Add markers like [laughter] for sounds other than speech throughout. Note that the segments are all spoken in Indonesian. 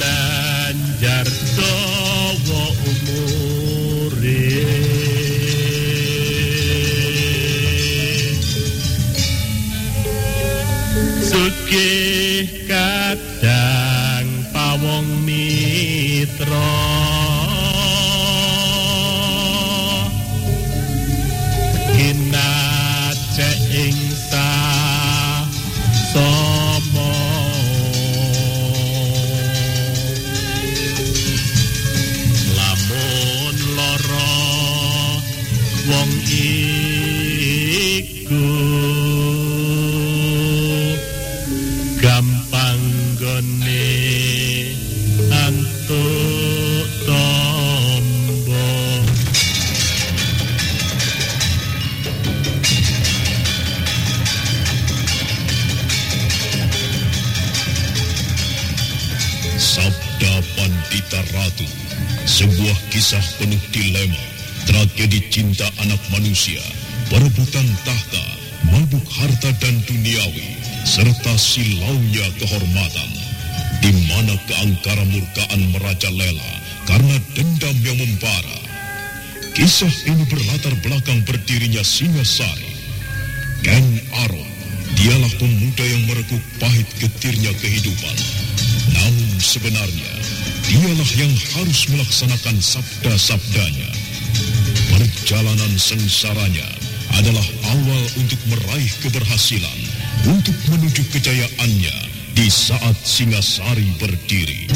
Banjardo. Manusia, perebutan tahta, mabuk harta dan duniawi, serta silaunya kehormatan, di mana keangkara murkaan merajalela karena dendam yang membara. Kisah ini berlatar belakang berdirinya Singasari. Ken Aron, dialah pemuda yang merekuk pahit getirnya kehidupan. Namun sebenarnya, dialah yang harus melaksanakan sabda-sabdanya. Perjalanan sengsaranya adalah awal untuk meraih keberhasilan, untuk menuju kejayaannya di saat Singasari berdiri.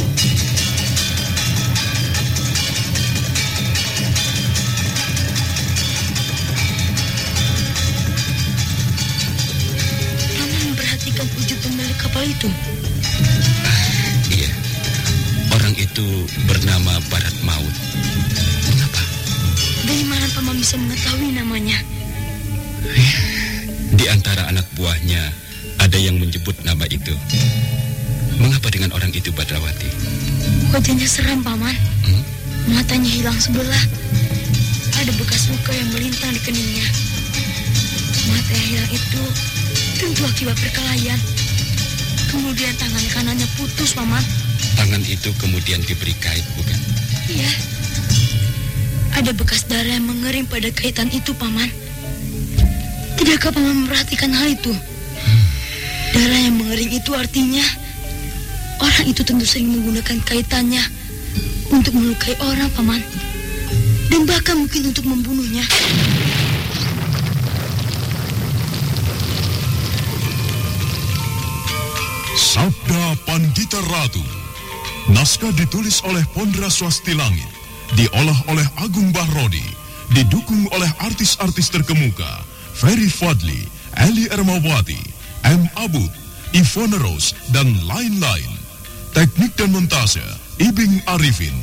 Paman memperhatikan wujud pemilik kapal itu. Iya, orang itu bernama Barat Maut. Mengapa? Dari mana paman bisa mengetahui namanya? Di antara anak buahnya ada yang menyebut nama itu. Mengapa dengan orang itu Badrawati? Wajahnya seram paman. Hmm? Matanya hilang sebelah. Ada bekas luka yang melintang di keningnya. Mata yang hilang itu tentu akibat perkelahian. Kemudian tangan kanannya putus, paman. Tangan itu kemudian diberi kait, bukan? Iya. Ada bekas darah yang mengering pada kaitan itu, paman. Tidakkah paman memperhatikan hal itu? Darah yang mengering itu artinya orang itu tentu sering menggunakan kaitannya untuk melukai orang, paman. Dan bahkan mungkin untuk membunuhnya. Sabda Pandita Ratu. Naskah ditulis oleh Pondra Swasti Langit, diolah oleh Agung Bahrodi, didukung oleh artis-artis terkemuka, Ferry Fadli, Eli Ermawati, M. Abud, Ivone Rose, dan lain-lain. Teknik dan montase, Ibing Arifin,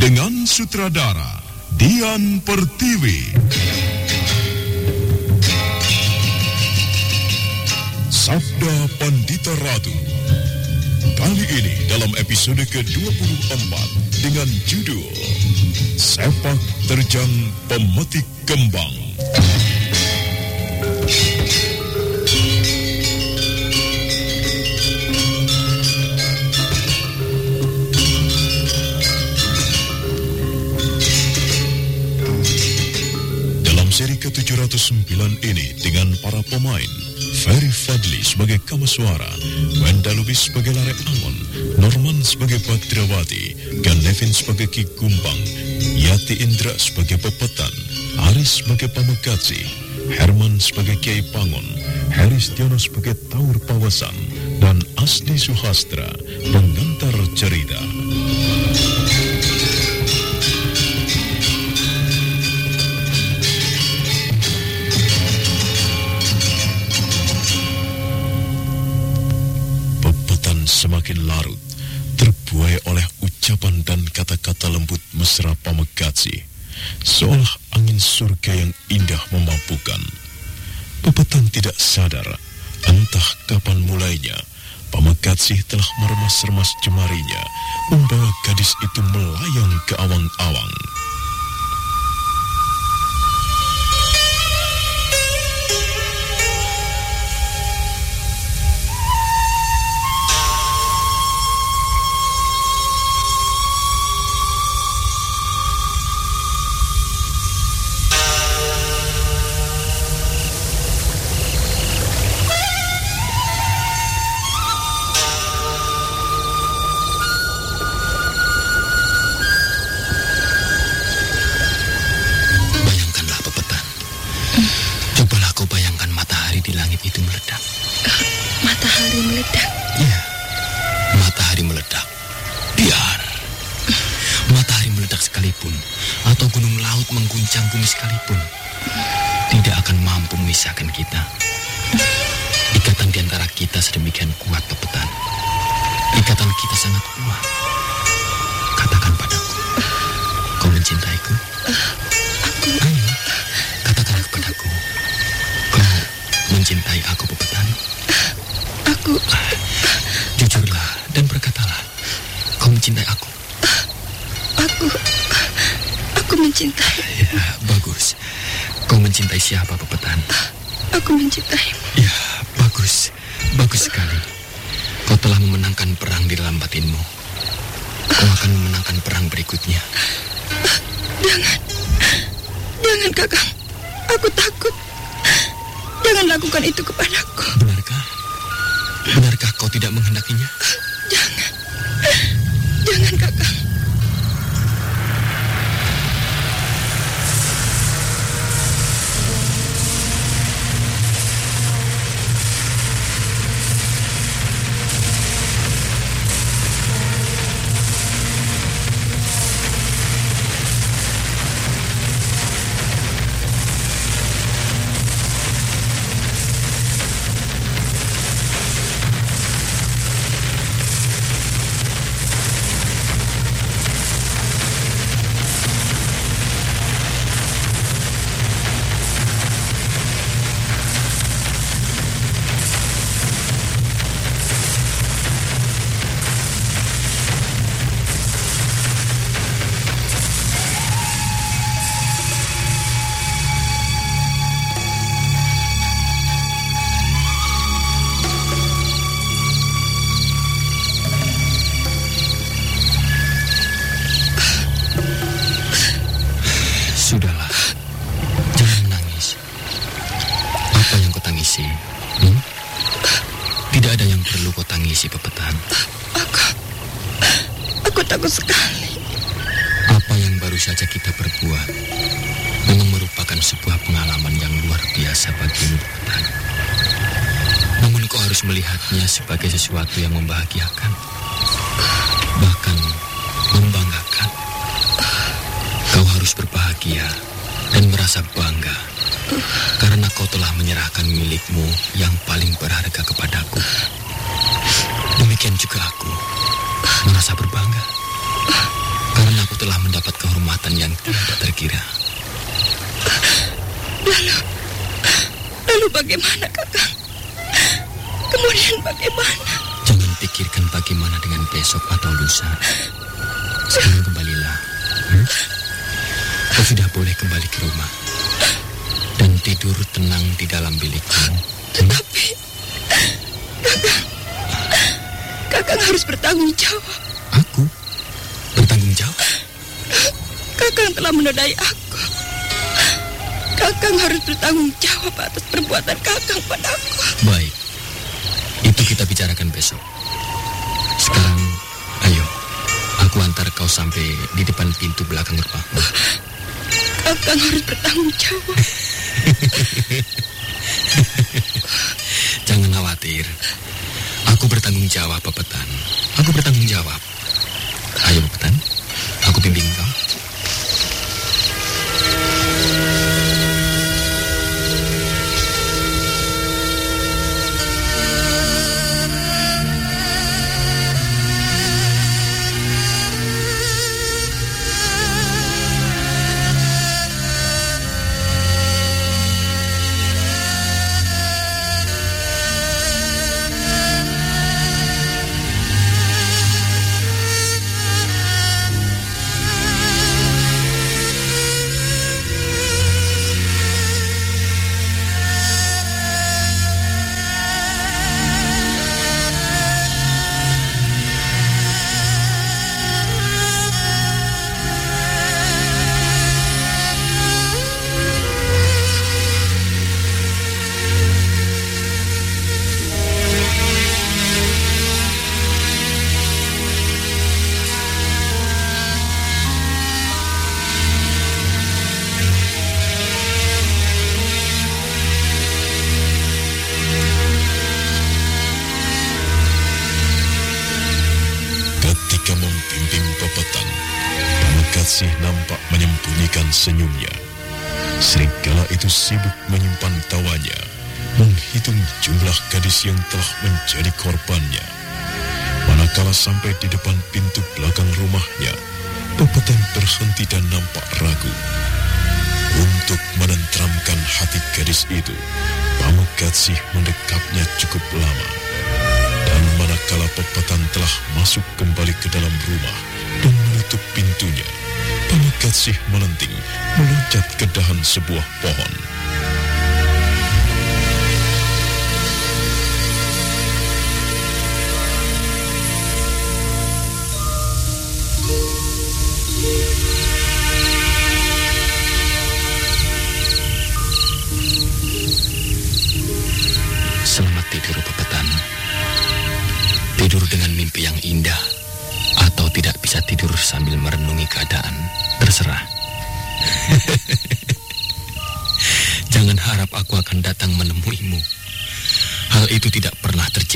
dengan sutradara, Dian Pertiwi. Sabda Pandita Ratu. Kali ini dalam episode ke-24 dengan judul Sepak Terjang Pemetik Kembang. Dalam seri ke-709 ini dengan para pemain Ferry Fadli sebagai Kamaswara, Wenda Lubis sebagai Lare Angon, Norman sebagai Badrawati, dan Nevin sebagai Ki Gumbang, Yati Indra sebagai Pepetan, Aris sebagai Pamekasi, Herman sebagai Kiai Pangon, Heris Tiono sebagai Taur Pawasan, dan Asdi Suhastra pengantar cerita. Semakin larut, terbuai oleh ucapan dan kata-kata lembut mesra Pamekaci, seolah angin surga yang indah memabukkan. Pepetan tidak sadar, entah kapan mulainya, Pamekaci telah meremas-remas jemarinya, membawa gadis itu melayang ke awang-awang. Mencintai aku. aku, aku mencintai. Ya, bagus. Kau mencintai siapa, Pepetan? Aku mencintaimu. Ya, bagus. Bagus sekali. Kau telah memenangkan perang di dalam batinmu. Kau akan memenangkan perang berikutnya. Jangan, jangan kakang. Aku takut. Jangan lakukan itu kepadaku. Benarkah? Benarkah kau tidak menghendakinya? Jangan, jangan kakang. Sudahlah. Takut sekali. Apa yang baru saja kita perbuat memang merupakan sebuah pengalaman yang luar biasa bagimu, Pepetan. Namun kau harus melihatnya sebagai sesuatu yang membahagiakan. Bahkan membanggakan. Kau harus berbahagia dan merasa bangga karena kau telah menyerahkan milikmu yang paling berharga kepadaku. Demikian juga aku merasa berbangga aku telah mendapat kehormatan yang tidak terkira. Lalu bagaimana kakang? Kemudian bagaimana? Jangan pikirkan bagaimana dengan besok atau lusa. Sekarang kembalilah. Hmm? Kau sudah boleh kembali ke rumah. Dan tidur tenang di dalam bilikmu. Hmm? Tetapi kakang, kakang harus bertanggung jawab. Aku bertanggung jawab. Kakang telah menodai aku. Kakang harus bertanggung jawab atas perbuatan kakang padaku. Baik. Itu kita bicarakan besok. Sekarang, ayo. Aku antar kau sampai di depan pintu belakang rumahmu. Kakang harus bertanggung jawab. [laughs] Jangan khawatir. Aku bertanggung jawab, Pepetan. Aku bertanggung jawab. Ayo, Pepetan. Aku bimbing kau. Pamekatsih nampak menyembunyikan senyumnya. Serigala itu sibuk menyimpan tawanya, menghitung jumlah gadis yang telah menjadi korbannya. Manakala sampai di depan pintu belakang rumahnya, Pepetan berhenti dan nampak ragu. Untuk menentramkan hati gadis itu, Pamekatsih mendekapnya cukup lama. Dan manakala Pepetan telah masuk kembali ke dalam rumah dan menutup pintunya, Pamekatsih melenting meloncat ke dahan sebuah pohon.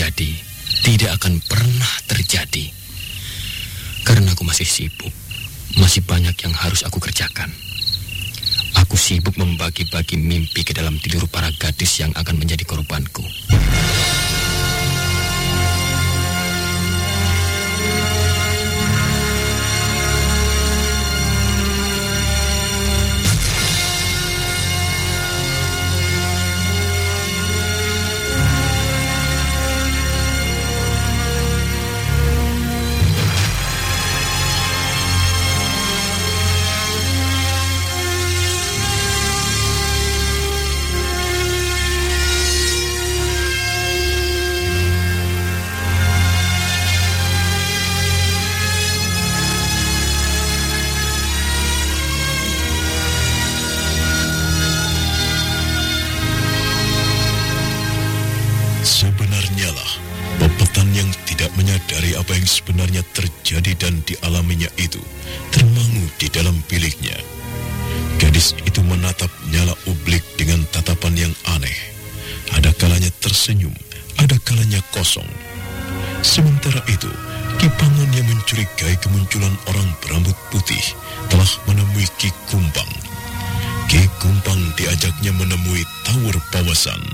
Terjadi, tidak akan pernah terjadi. Karena aku masih sibuk, masih banyak yang harus aku kerjakan. Aku sibuk membagi-bagi mimpi ke dalam tidur para gadis yang akan menjadi korbanku. Dan dialaminya itu termangu di dalam biliknya. Gadis itu menatap nyala ublik dengan tatapan yang aneh. Ada kalanya tersenyum, ada kalanya kosong. Sementara itu, Kipangan yang mencurigai kemunculan orang berambut putih telah menemui Ki Kumpang. Ki Kumpang diajaknya menemui Tower Pawasan.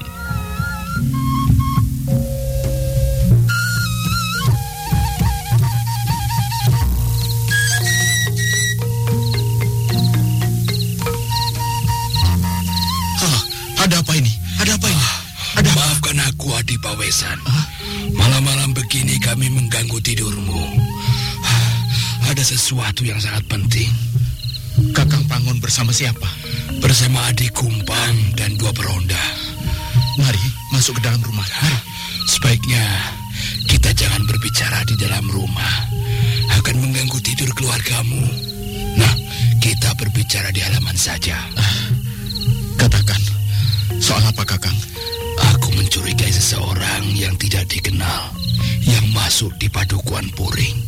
Tidurmu. Ada sesuatu yang sangat penting. Kakang Pangun bersama siapa? Bersama Adi Kumpang dan dua peronda. Mari masuk ke dalam rumah. Mari. Sebaiknya kita jangan berbicara di dalam rumah. Akan mengganggu tidur keluargamu. Nah, kita berbicara di halaman saja. Katakan. Soal apa Kakang? Aku mencurigai seseorang yang tidak dikenal yang masuk di padukuan Puring.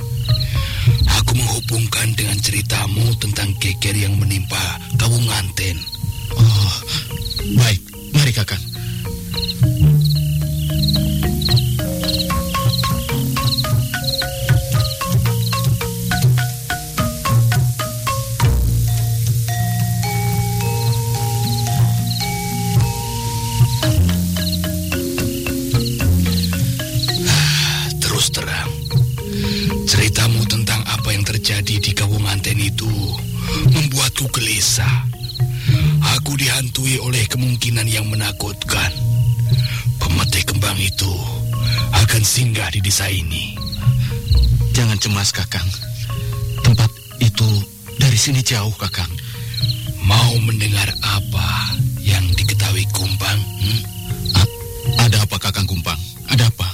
Aku menghubungkan dengan ceritamu tentang geger yang menimpa Kawunganten. Oh, baik. Mari Kakang. Terjadi di Kawunganten itu membuatku gelisah. Aku dihantui oleh kemungkinan yang menakutkan. Pemetik kembang itu akan singgah di desa ini. Jangan cemas Kakang. Tempat itu dari sini jauh Kakang. Mau mendengar apa yang diketahui Kumpang? Hmm? A- ada apa Kakang Kumpang? Ada apa?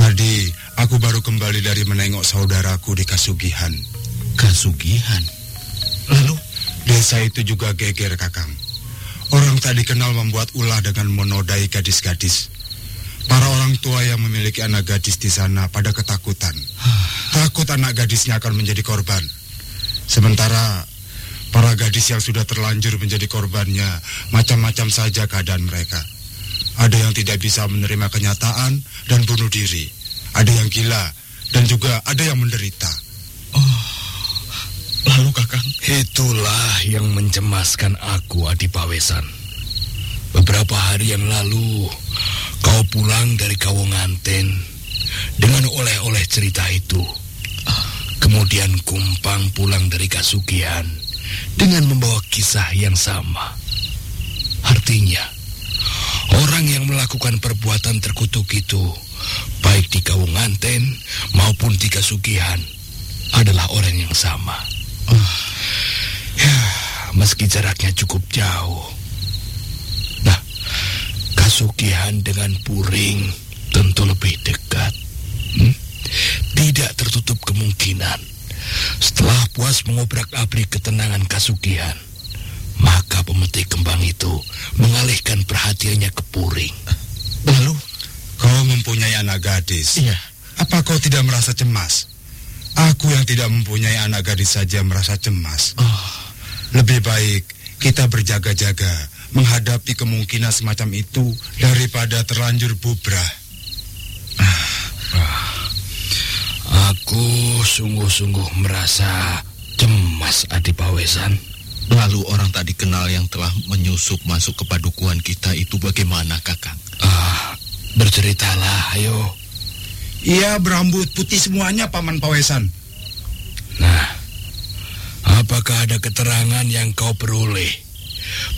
Tadi aku baru kembali dari menengok saudaraku di Kasugihan. Kasugihan. Lalu Desa itu juga geger, Kakang. Orang tak dikenal membuat ulah dengan menodai gadis-gadis. Para orang tua yang memiliki anak gadis di sana pada ketakutan. [sighs] Takut anak gadisnya akan menjadi korban. Sementara para gadis yang sudah terlanjur menjadi korbannya macam-macam saja keadaan mereka. Ada yang tidak bisa menerima kenyataan dan bunuh diri. Ada yang gila dan juga ada yang menderita. Itulah yang mencemaskan aku, Adi Pawesan. Beberapa hari yang lalu, kau pulang dari Kawonganten dengan oleh-oleh cerita itu. Kemudian Kumpang pulang dari Kasugian dengan membawa kisah yang sama. Artinya, orang yang melakukan perbuatan terkutuk itu, baik di Kawunganten maupun di Kasugihan, adalah orang yang sama. Ya, meski jaraknya cukup jauh. Nah, Kasugihan dengan Puring tentu lebih dekat. Hmm? Tidak tertutup kemungkinan setelah puas mengobrak-abrik ketenangan Kasugihan, maka pemetik kembang itu mengalihkan perhatiannya ke Puring. Lalu, kau mempunyai anak gadis. Iya. Apa kau tidak merasa cemas? Aku yang tidak mempunyai anak gadis saja merasa cemas. Oh, Lebih baik kita berjaga-jaga menghadapi kemungkinan semacam itu daripada terlanjur bubrah. Aku sungguh-sungguh merasa cemas Adi Pawesan. lalu orang tak dikenal yang telah menyusup masuk ke padukuhan kita itu bagaimana, Kakang? Ah, berceritalah, ayo. Ia berambut putih semuanya, Paman Pawesan. Nah, apakah ada keterangan yang kau peroleh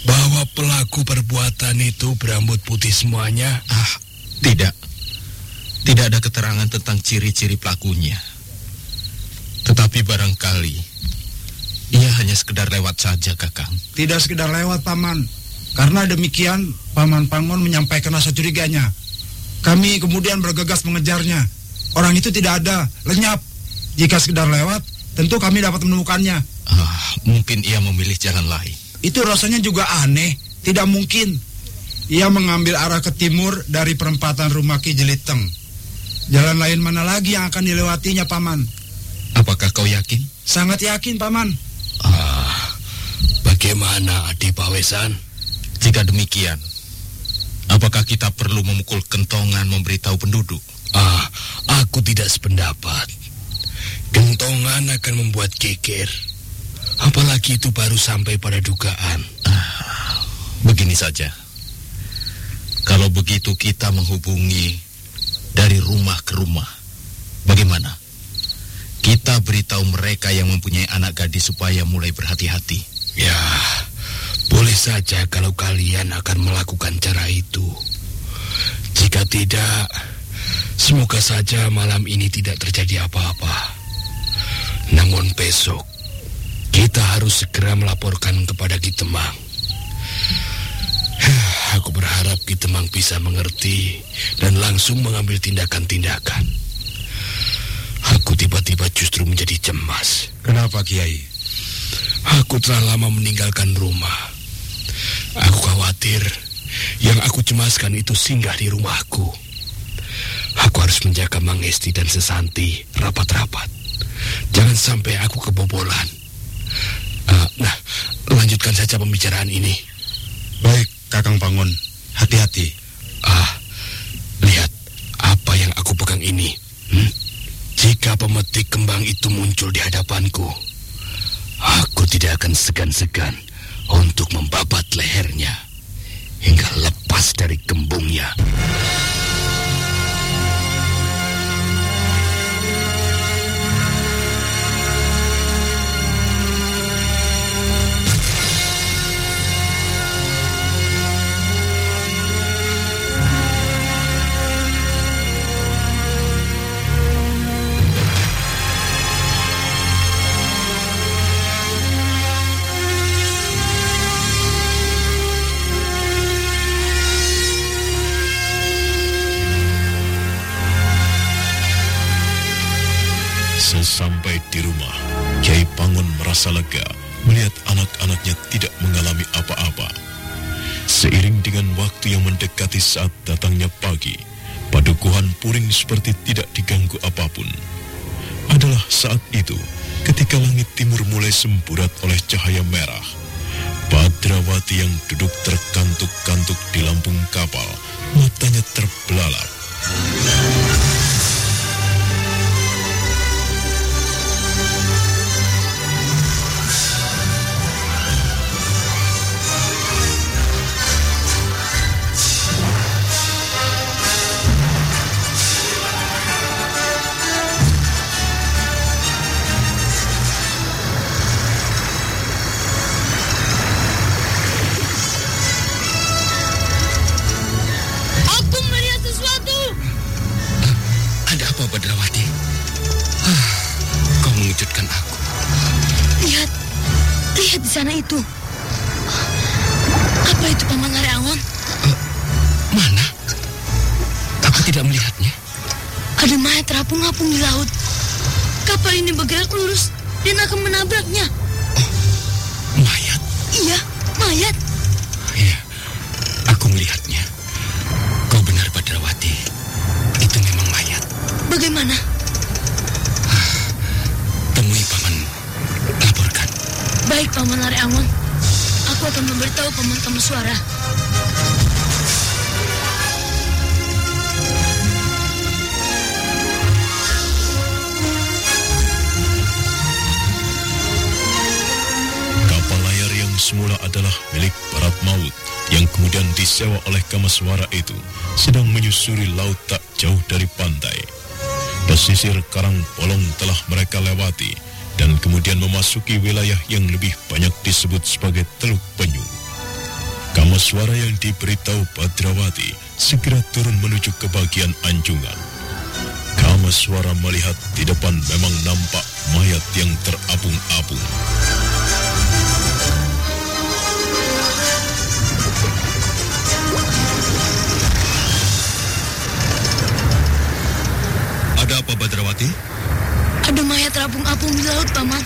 bahwa pelaku perbuatan itu berambut putih semuanya? Ah, tidak. Tidak ada keterangan tentang ciri-ciri pelakunya. Tetapi barangkali ia hanya sekedar lewat saja, Kakang. Tidak sekedar lewat, Paman. Karena demikian, Paman Pangon menyampaikan rasa curiganya. Kami kemudian bergegas mengejarnya. Orang itu tidak ada, lenyap. Jika sekedar lewat, tentu kami dapat menemukannya. Ah, mungkin ia memilih jalan lain. Itu rasanya juga aneh. Tidak mungkin. Ia mengambil arah ke timur dari perempatan rumah Ki Jeliteng. Jalan lain mana lagi yang akan dilewatinya, Paman? Apakah kau yakin? Sangat yakin, Paman. Ah, bagaimana Adi Pawesan? Jika demikian, apakah kita perlu memukul kentongan memberitahu penduduk? Ah, aku tidak sependapat. Gentongan akan membuat geger. Apalagi itu baru sampai pada dugaan. Begini saja. Kalau begitu kita menghubungi dari rumah ke rumah. Bagaimana? Kita beritahu mereka yang mempunyai anak gadis supaya mulai berhati-hati. Ya, boleh saja kalau kalian akan melakukan cara itu. Jika tidak, semoga saja malam ini tidak terjadi apa-apa. Namun besok, kita harus segera melaporkan kepada Ki Temang. [sighs] Aku berharap Ki Temang bisa mengerti dan langsung mengambil tindakan-tindakan. Aku tiba-tiba justru menjadi cemas. Kenapa, Kiai? Aku telah lama meninggalkan rumah. Aku khawatir yang aku cemaskan itu singgah di rumahku. Aku harus menjaga Mangesti dan Sesanti rapat-rapat. Jangan sampai aku kebobolan. Ah, nah, lanjutkan saja pembicaraan ini. Baik, Kakang Pangon. Hati-hati. Ah, lihat apa yang aku pegang ini. Hmm? Jika pemetik kembang itu muncul di hadapanku, aku tidak akan segan-segan untuk membabat lehernya hingga lepas dari gembungnya. Saat datangnya pagi, padukuhan puring seperti tidak diganggu apa pun. Adalah saat itu ketika langit timur mulai semburat oleh cahaya merah. Badrawati yang duduk terkantuk-kantuk di lambung kapal, matanya terbelalak. Ada apa, Badrawati? Ah, kau mengejutkan aku. Lihat, lihat di sana itu. Apa itu Paman Larewon? Uh, eh, mana? Aku tidak melihatnya. Ada mayat terapung-apung di laut. Kapal ini bergerak lurus dan akan menabraknya. Oh, mayat? Iya, mayat. Bagaimana? Temui paman. Laporkan. Baik Paman Lare Angon. Aku akan memberitahu Paman Kameswara. Kapal layar yang semula adalah milik Barat Maut yang kemudian disewa oleh Kamaswara itu sedang menyusuri laut tak jauh dari pantai. Pesisir Karang Polong telah mereka lewati dan kemudian memasuki wilayah yang lebih banyak disebut sebagai Teluk Penyu. Kamaswara yang diberitahu Badrawati segera turun menuju ke bagian anjungan. Kamaswara melihat di depan memang nampak mayat yang terapung-apung. Ada apa Badrawati? Ada mayat terapung-apung di laut, Paman.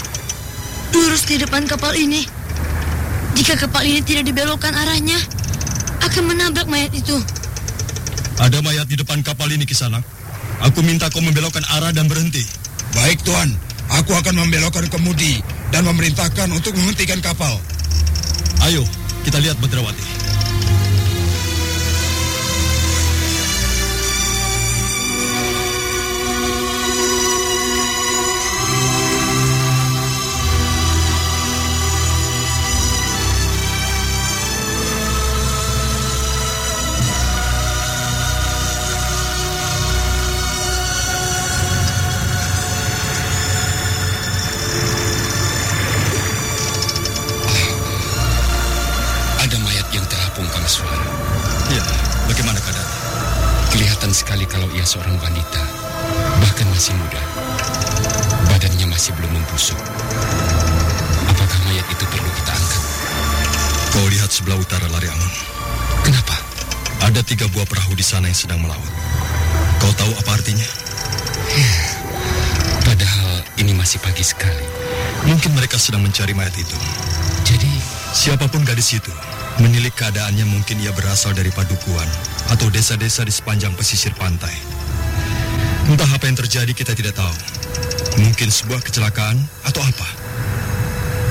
Lurus di depan kapal ini. Jika kapal ini tidak dibelokkan arahnya, akan menabrak mayat itu. Ada mayat di depan kapal ini Kisanak. Aku minta kau membelokkan arah dan berhenti. Baik Tuan, aku akan membelokkan kemudi dan memerintahkan untuk menghentikan kapal. Ayo, kita lihat Badrawati. Sedang mencari mayat itu. Jadi, Siapa pun gadis itu, menilik keadaannya mungkin ia berasal dari padukuan atau desa-desa di sepanjang pesisir pantai. Entah apa yang terjadi kita tidak tahu. Mungkin sebuah kecelakaan atau apa.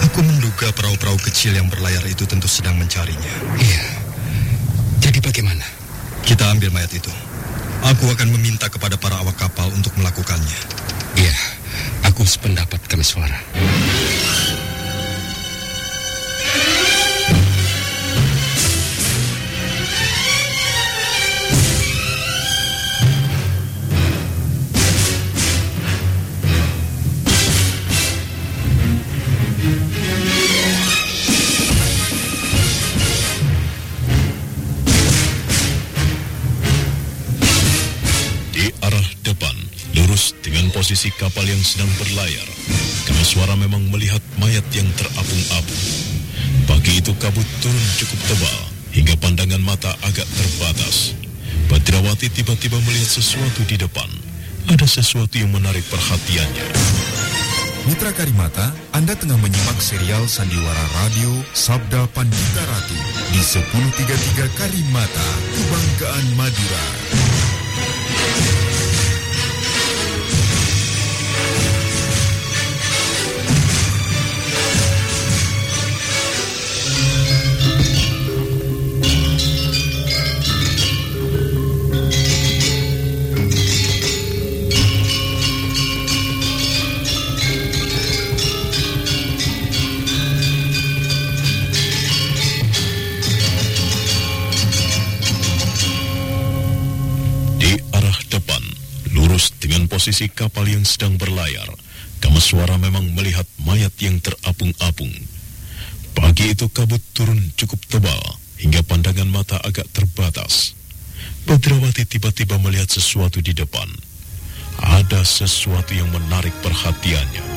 Aku menduga perahu-perahu kecil yang berlayar itu tentu sedang mencarinya. iya. Jadi bagaimana? Kita ambil mayat itu. Aku akan meminta kepada para awak kapal untuk melakukannya. Iya, aku sependapat Kameswara. Di posisi kapal yang sedang berlayar, Kamaswara memang melihat mayat yang terapung-apung. Pagi itu kabut turun cukup tebal, hingga pandangan mata agak terbatas. Badrawati tiba-tiba melihat sesuatu di depan. Ada sesuatu yang menarik perhatiannya. Mitra Karimata, Anda tengah menyimak serial Sandiwara Radio Sabda Pandita Ratu di 1033 Karimata, Kebanggaan Madura. Posisi kapal yang sedang berlayar, Kamaswara memang melihat mayat yang terapung-apung. Pagi itu kabut turun cukup tebal, hingga pandangan mata agak terbatas. Badrawati tiba-tiba melihat sesuatu di depan. Ada sesuatu yang menarik perhatiannya.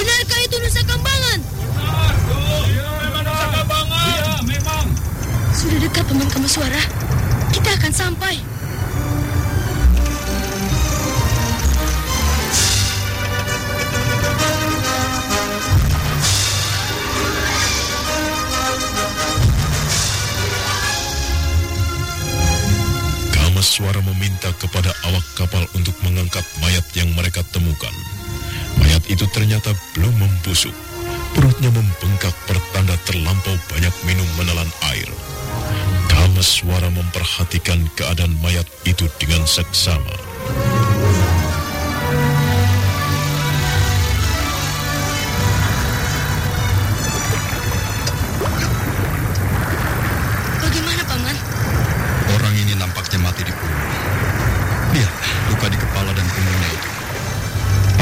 Benarkah itu Nusa Kambangan? Sudah dekat teman kamu suara. Kita akan sampai. Kamaswara meminta kepada awak kapal untuk mengangkat mayat yang mereka temukan. Itu ternyata belum membusuk. Perutnya membengkak pertanda terlampau banyak minum menelan air. Kamaswara memperhatikan keadaan mayat itu dengan seksama.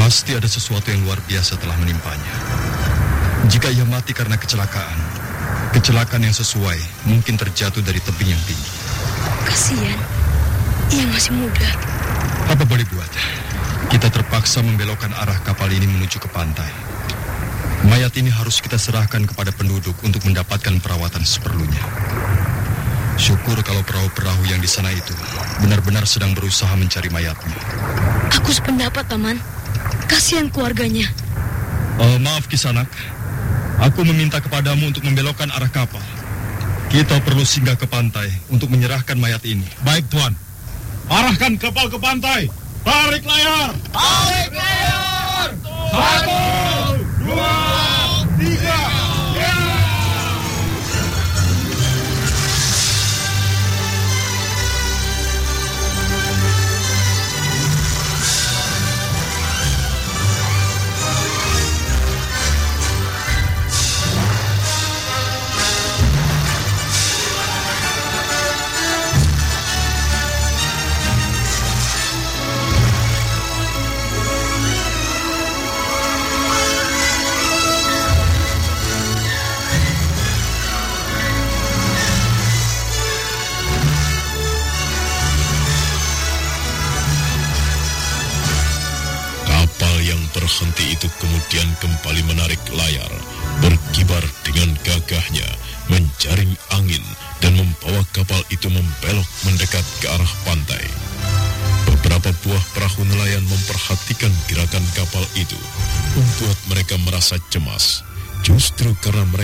Pasti ada sesuatu yang luar biasa telah menimpanya. Jika ia mati karena kecelakaan, kecelakaan yang sesuai mungkin terjatuh dari tebing yang tinggi. Kasihan. Ia masih muda. Apa boleh buat? Kita terpaksa membelokkan arah kapal ini menuju ke pantai. Mayat ini harus kita serahkan kepada penduduk untuk mendapatkan perawatan seperlunya. Syukur kalau perahu-perahu yang di sana itu benar-benar sedang berusaha mencari mayatnya. Aku sependapat, Paman. Kasihan keluarganya. Oh, maaf Kisanak. Aku meminta kepadamu untuk membelokkan arah kapal. Kita perlu singgah ke pantai untuk menyerahkan mayat ini. Baik, Tuan. Arahkan kapal ke pantai. Tarik layar. Tarik layar. Satu,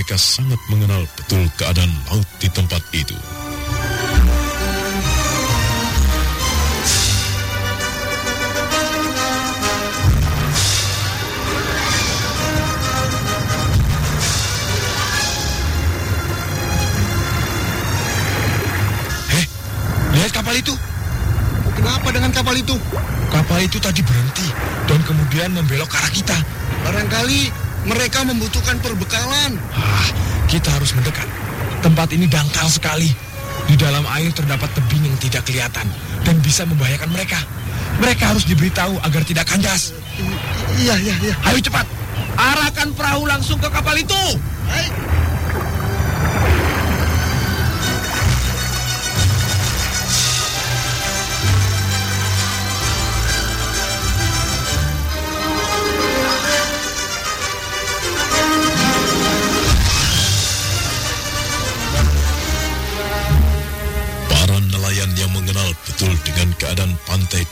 mereka sangat mengenal betul keadaan laut di tempat itu. Lihat kapal itu. Kenapa dengan kapal itu? Kapal itu tadi berhenti dan kemudian membelok ke arah kita. Barangkali mereka membutuhkan perbekalan. Ah, kita harus mendekat. Tempat ini dangkal sekali. Di dalam air terdapat tebing yang tidak kelihatan dan bisa membahayakan mereka. Mereka harus diberitahu agar tidak kandas. Iya, iya, iya. Ayo cepat. Arahkan perahu langsung ke kapal itu. Para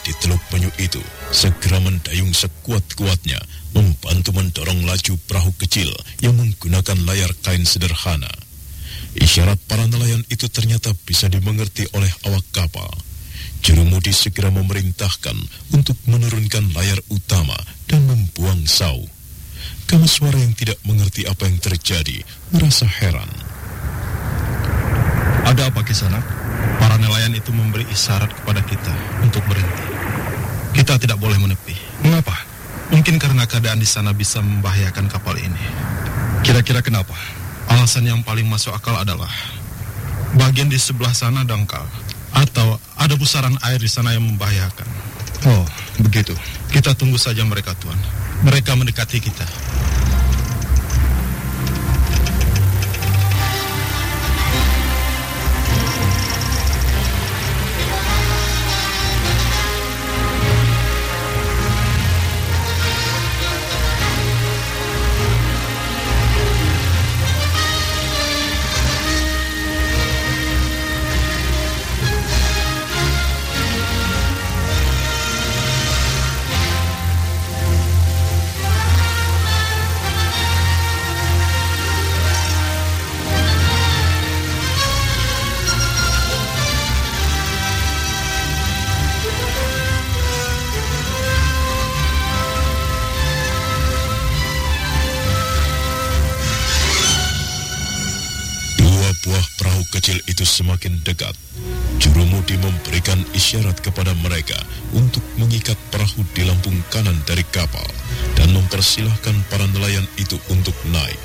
di Teluk Penyu itu segera mendayung sekuat-kuatnya membantu mendorong laju perahu kecil yang menggunakan layar kain sederhana. Isyarat para nelayan itu ternyata bisa dimengerti oleh awak kapal. Jurumudi segera memerintahkan untuk menurunkan layar utama dan membuang sau. Kamaswara yang tidak mengerti apa yang terjadi merasa heran. Ada apa Kisanak? Para nelayan itu memberi isyarat kepada kita untuk berhenti. Kita tidak boleh menepi. Mengapa? Mungkin karena keadaan di sana bisa membahayakan kapal ini. Kira-kira kenapa? Alasan yang paling masuk akal adalah bagian di sebelah sana dangkal atau ada pusaran air di sana yang membahayakan. Oh, begitu. Kita tunggu saja mereka, Tuan. Mereka mendekati kita. Kanan dari kapal dan mempersilahkan para nelayan itu untuk naik.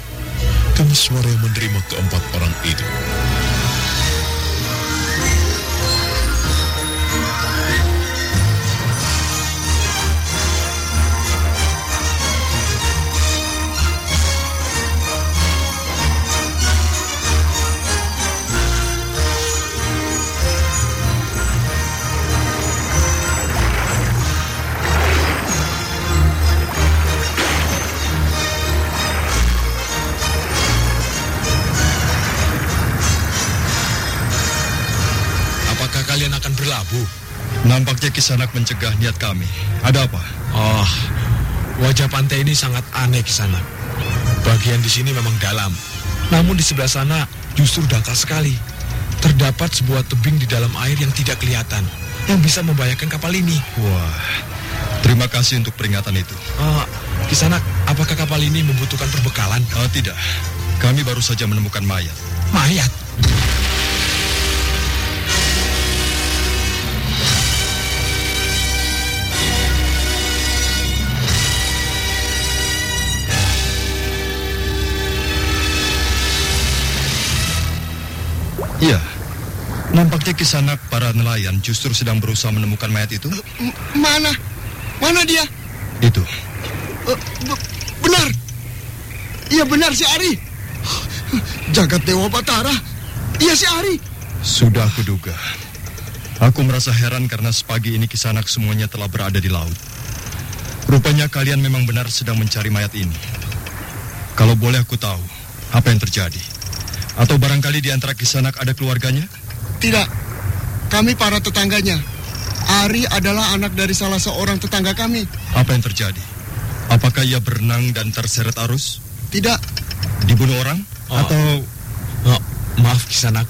Kamiswara menerima keempat orang itu. Kisanak mencegah niat kami. Ada apa? Oh, wajah pantai ini sangat aneh di sana. Bagian di sini memang dalam, namun di sebelah sana justru dangkal sekali. Terdapat sebuah tebing di dalam air yang tidak kelihatan, yang bisa membahayakan kapal ini. Wah, terima kasih untuk peringatan itu. Uh, Kisanak, apakah kapal ini membutuhkan perbekalan? Oh, tidak, kami baru saja menemukan mayat. Mayat? Iya, nampaknya Kisanak para nelayan justru sedang berusaha menemukan mayat itu. M- mana? Mana dia? Itu, Eh, be- benar. Iya benar si Ari. Jagat Dewa Batara. Iya si Ari. sudah kuduga. Aku merasa heran karena sepagi ini Kisanak semuanya telah berada di laut. Rupanya kalian memang benar sedang mencari mayat ini. Kalau boleh aku tahu, apa yang terjadi? Atau barangkali di antara Kisanak ada keluarganya? Tidak. Kami para tetangganya. Ari adalah anak dari salah seorang tetangga kami. Apa yang terjadi? Apakah ia berenang dan terseret arus? Tidak. Dibunuh orang? Oh. Atau Oh, maaf Kisanak,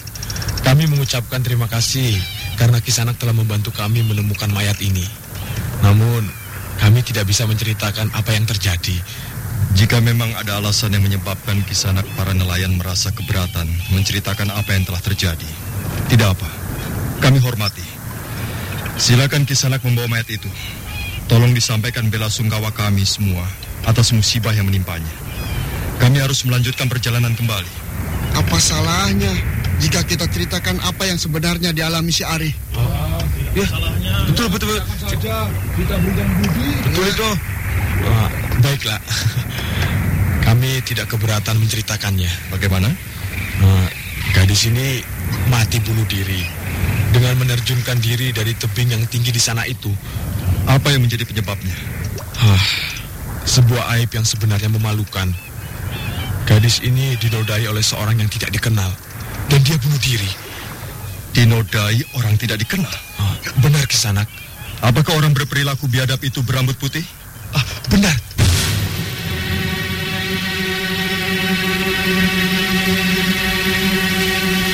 kami mengucapkan terima kasih karena Kisanak telah membantu kami menemukan mayat ini. Namun, kami tidak bisa menceritakan apa yang terjadi. Jika memang ada alasan yang menyebabkan Kisanak para nelayan merasa keberatan menceritakan apa yang telah terjadi? Tidak apa. Kami hormati. Silakan Kisanak membawa mayat itu. Tolong disampaikan bela sungkawa kami semua atas musibah yang menimpanya. Kami harus melanjutkan perjalanan kembali. Apa salahnya jika kita ceritakan apa yang sebenarnya dialami si Ari? Betul, betul, betul. Betul itu. Wah, baiklah. Kami tidak keberatan menceritakannya. Bagaimana? Nah, gadis ini mati bunuh diri dengan menerjunkan diri dari tebing yang tinggi di sana itu. Apa yang menjadi penyebabnya? Hah, sebuah aib yang sebenarnya memalukan. Gadis ini dinodai oleh seorang yang tidak dikenal dan dia bunuh diri. Dinodai orang tidak dikenal. Ah, benar Kisanak. Apakah orang berperilaku biadab itu berambut putih? Ah, benar. Bagaimana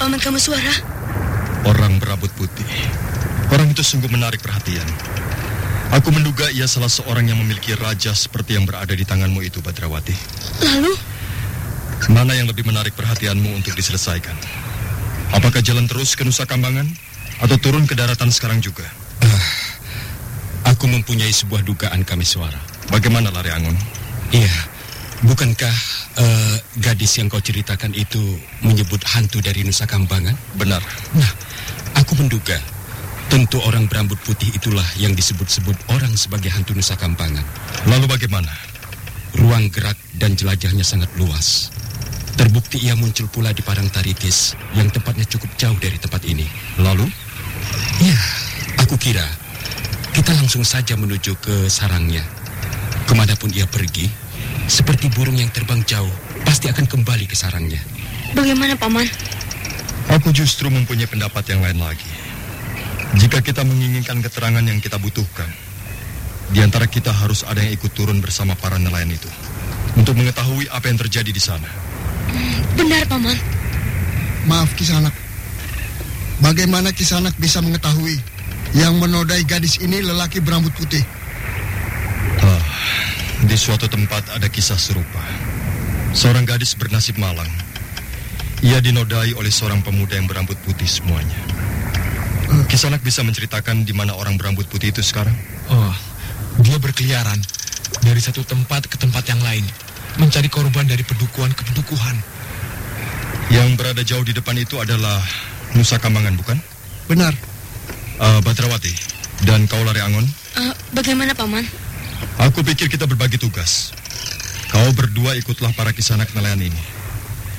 paman kamu suara? Orang berambut putih. Orang itu sungguh menarik perhatian. Aku menduga ia salah seorang yang memiliki raja seperti yang berada di tanganmu itu, Badrawati. Lalu, Mana yang lebih menarik perhatianmu untuk diselesaikan? Apakah jalan terus ke Nusa Kambangan atau turun ke daratan sekarang juga? Aku mempunyai sebuah dugaan kami suara. Bagaimana Lari Angon? Iya, bukankah eh, gadis yang kau ceritakan itu menyebut hantu dari Nusa Kambangan? Benar. Nah, aku menduga tentu orang berambut putih itulah yang disebut-sebut orang sebagai hantu Nusa Kambangan. Lalu bagaimana? Ruang gerak dan jelajahnya sangat luas. Terbukti ia muncul pula di Padang Taritis yang tempatnya cukup jauh dari tempat ini. Lalu? Ya, aku kira kita langsung saja menuju ke sarangnya. Ke mana pun ia pergi, seperti burung yang terbang jauh, pasti akan kembali ke sarangnya. bagaimana Paman? Aku justru mempunyai pendapat yang lain lagi. Jika kita menginginkan keterangan yang kita butuhkan, di antara kita harus ada yang ikut turun bersama para nelayan itu untuk mengetahui apa yang terjadi di sana. Benar, Paman. Maaf Kisanak. Bagaimana Kisanak bisa mengetahui yang menodai gadis ini lelaki berambut putih? Di suatu tempat ada kisah serupa. Seorang gadis bernasib malang. Ia dinodai oleh seorang pemuda yang berambut putih semuanya. Kisanak bisa menceritakan di mana orang berambut putih itu sekarang? Oh, dia berkeliaran dari satu tempat ke tempat yang lain, mencari korban dari pedukuhan ke pedukuhan. Yang berada jauh di depan itu adalah Nusa Kambangan, bukan? Benar. Ah, Badrawati dan kau Lari Angon. Eh, bagaimana, Paman? Aku pikir kita berbagi tugas. Kau berdua ikutlah para kisanak nelayan ini.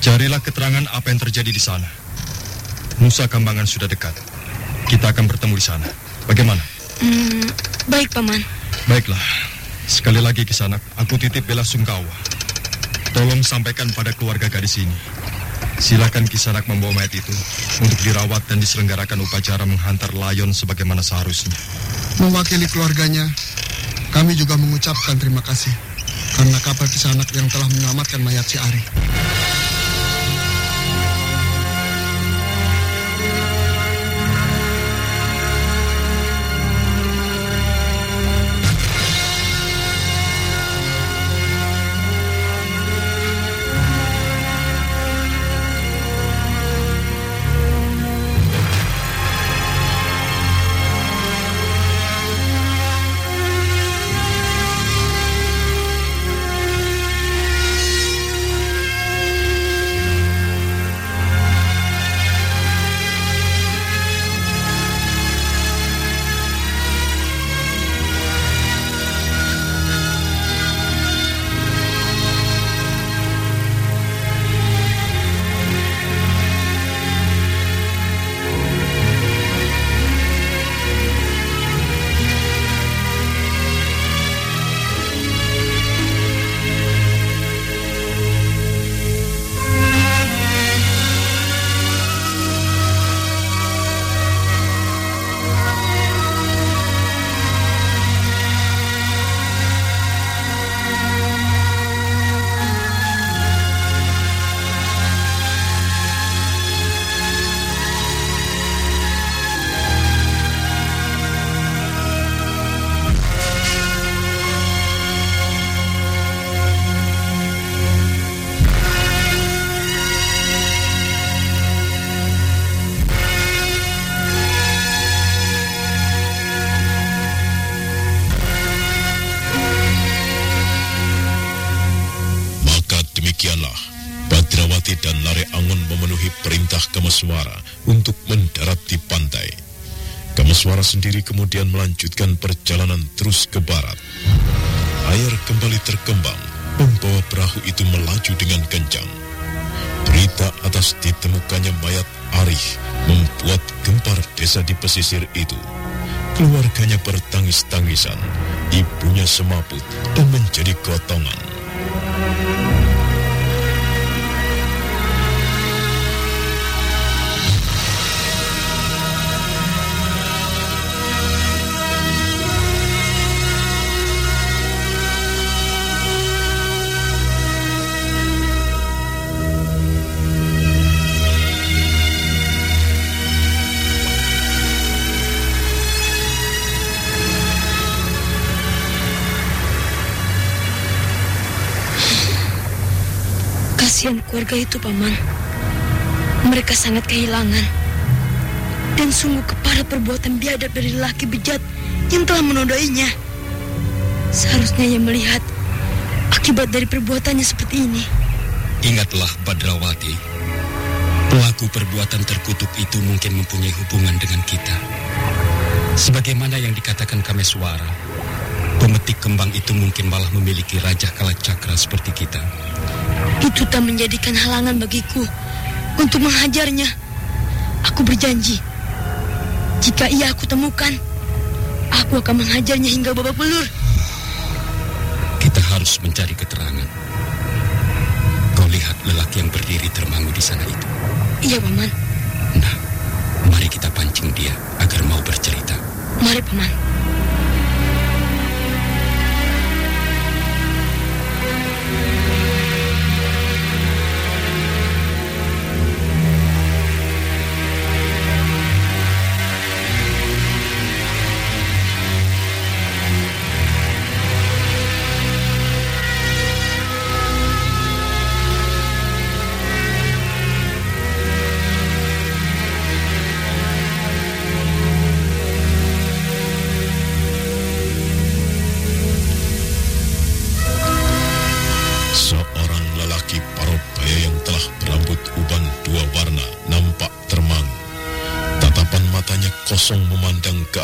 Carilah keterangan apa yang terjadi di sana. Nusa Kambangan sudah dekat. Kita akan bertemu di sana. Bagaimana? Hmm, baik, Paman. Baiklah. Sekali lagi kisanak, aku titip bela sungkawa. Tolong sampaikan pada keluarga gadis ini. Silakan kisanak membawa mayat itu untuk dirawat dan diselenggarakan upacara menghantar layon sebagaimana seharusnya. Mewakili keluarganya, kami juga mengucapkan terima kasih karena kapal Kisanak yang telah menyelamatkan mayat si Ari. Sendiri kemudian melanjutkan perjalanan terus ke barat. Air kembali terkembang, membawa perahu itu melaju dengan kencang. Berita atas ditemukannya mayat Arif membuat gempar desa di pesisir itu. Keluarganya bertangis-tangisan, ibunya semaput dan menjadi gotongan. Kasihan keluarga itu, Paman. Mereka sangat kehilangan. Dan sungguh kepada perbuatan biadab dari laki bejat yang telah menodainya. Seharusnya ia melihat akibat dari perbuatannya seperti ini. Ingatlah Badrawati, pelaku perbuatan terkutuk itu mungkin mempunyai hubungan dengan kita. Sebagaimana yang dikatakan Kameswara, pemetik kembang itu mungkin malah memiliki Raja Kalacakra seperti kita. Itu tak menjadikan halangan bagiku untuk menghajarnya. Aku berjanji, jika ia aku temukan, aku akan menghajarnya hingga babak belur. Kita harus mencari keterangan. Kau lihat lelaki yang berdiri termangu di sana itu. Iya, Paman. Nah, mari kita pancing dia agar mau bercerita. Mari, Paman.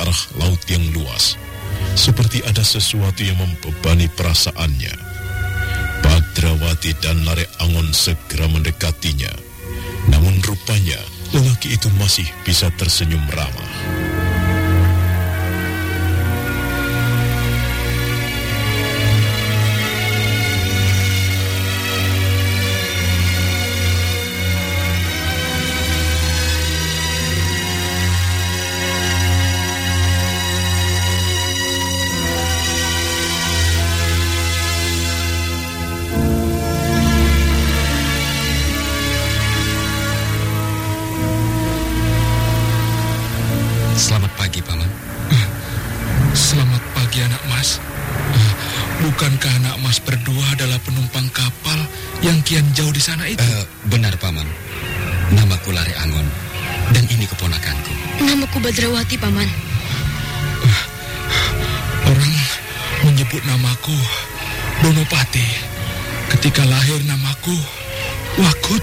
Arah laut yang luas. Seperti ada sesuatu yang membebani perasaannya. Badrawati dan Lare Angon segera mendekatinya. Namun rupanya lelaki itu masih bisa tersenyum ramah. Badrawati, Paman. Orang menyebut namaku Donopati. Ketika lahir namaku Wakut.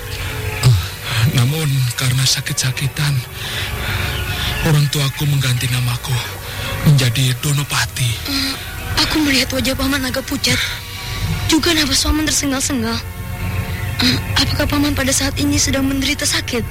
Namun karena sakit-sakitan, orang tuaku mengganti namaku menjadi Donopati. Eh, aku melihat wajah Paman agak pucat. Juga nafas Paman tersengal-sengal. Eh, apakah Paman pada saat ini sedang menderita sakit?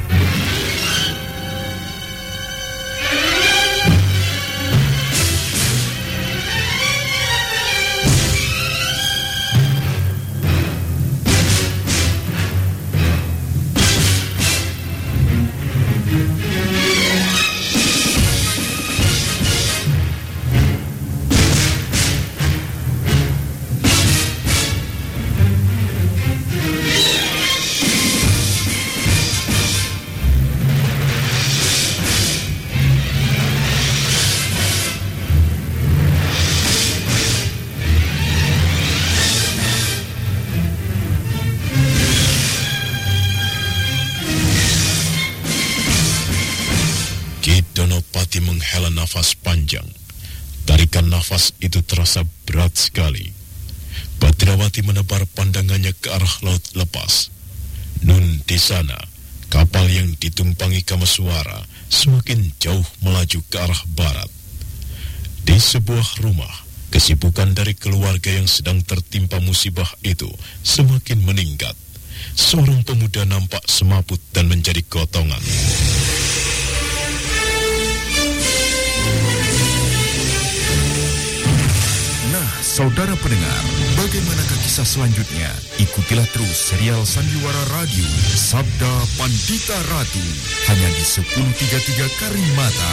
Kameswara semakin jauh melaju ke arah barat. Di sebuah rumah, kesibukan dari keluarga yang sedang tertimpa musibah itu semakin meningkat. Seorang pemuda nampak semaput dan menjadi gotongan. Nah, saudara pendengar, bagaimanakah kisah selanjutnya? Ikutilah terus serial Sandiwara Radio Sabda Pandita Ratu hanya di 1033 Karimata.